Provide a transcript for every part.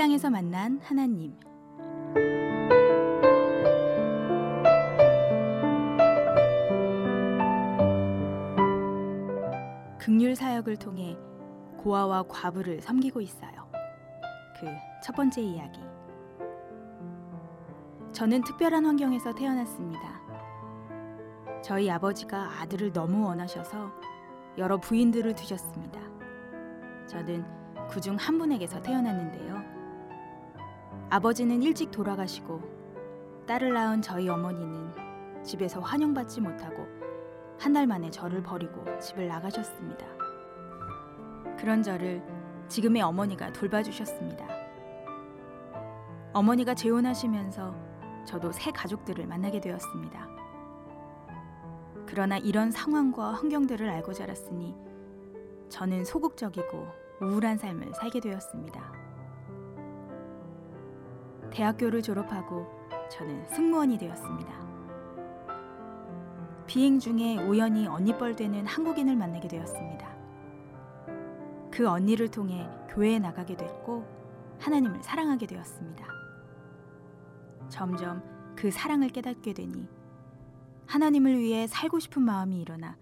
일상에서 만난 하나님. 극률 사역을 통해 고아와 과부를 섬기고 있어요. 그 첫 번째 이야기. 저는 특별한 환경에서 태어났습니다. 저희 아버지가 아들을 너무 원하셔서 여러 부인들을 두셨습니다. 저는 그중 한 분에게서 태어났는데요. 아버지는 일찍 돌아가시고 딸을 낳은 저희 어머니는 집에서 환영받지 못하고 한 달 만에 저를 버리고 집을 나가셨습니다. 그런 저를 지금의 어머니가 돌봐주셨습니다. 어머니가 재혼하시면서 저도 새 가족들을 만나게 되었습니다. 그러나 이런 상황과 환경들을 알고 자랐으니 저는 소극적이고 우울한 삶을 살게 되었습니다. 대학교를 졸업하고 저는 승무원이 되었습니다. 비행 중에 우연히 언니뻘 되는 한국인을 만나게 되었습니다. 그 언니를 통해 교회에 나가게 됐고 하나님을 사랑하게 되었습니다. 점점 그 사랑을 깨닫게 되니 하나님을 위해 살고 싶은 마음이 일어나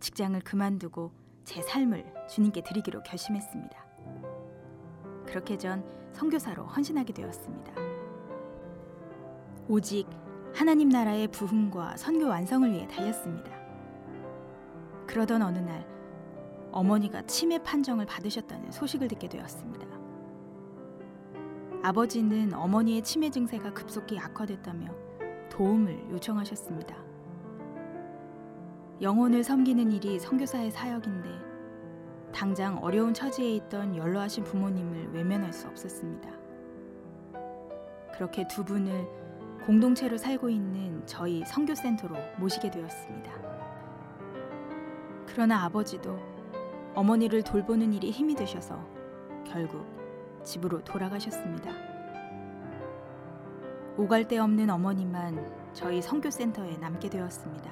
직장을 그만두고 제 삶을 주님께 드리기로 결심했습니다. 그렇게 전 선교사로 헌신하게 되었습니다. 오직 하나님 나라의 부흥과 선교 완성을 위해 달렸습니다. 그러던 어느 날 어머니가 치매 판정을 받으셨다는 소식을 듣게 되었습니다. 아버지는 어머니의 치매 증세가 급속히 악화됐다며 도움을 요청하셨습니다. 영혼을 섬기는 일이 선교사의 사역인데 당장 어려운 처지에 있던 연로하신 부모님을 외면할 수 없었습니다. 그렇게 두 분을 공동체로 살고 있는 저희 선교센터로 모시게 되었습니다. 그러나 아버지도 어머니를 돌보는 일이 힘이 드셔서 결국 집으로 돌아가셨습니다. 오갈 데 없는 어머니만 저희 선교센터에 남게 되었습니다.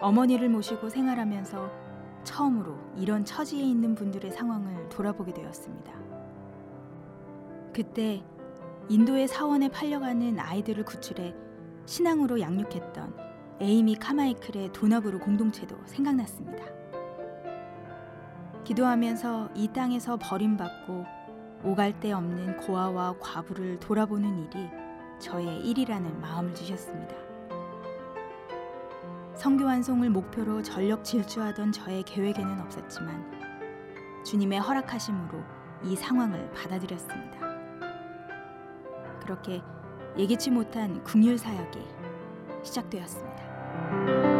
어머니를 모시고 생활하면서 처음으로 이런 처지에 있는 분들의 상황을 돌아보게 되었습니다. 그때 인도의 사원에 팔려가는 아이들을 구출해 신앙으로 양육했던 에이미 카마이클의 도나브루 공동체도 생각났습니다. 기도하면서 이 땅에서 버림받고 오갈 데 없는 고아와 과부를 돌아보는 일이 저의 일이라는 마음을 주셨습니다. 성교 완송을 목표로 전력 질주하던 저의 계획에는 없었지만 주님의 허락하심으로 이 상황을 받아들였습니다. 그렇게 예기치 못한 국률 사역이 시작되었습니다.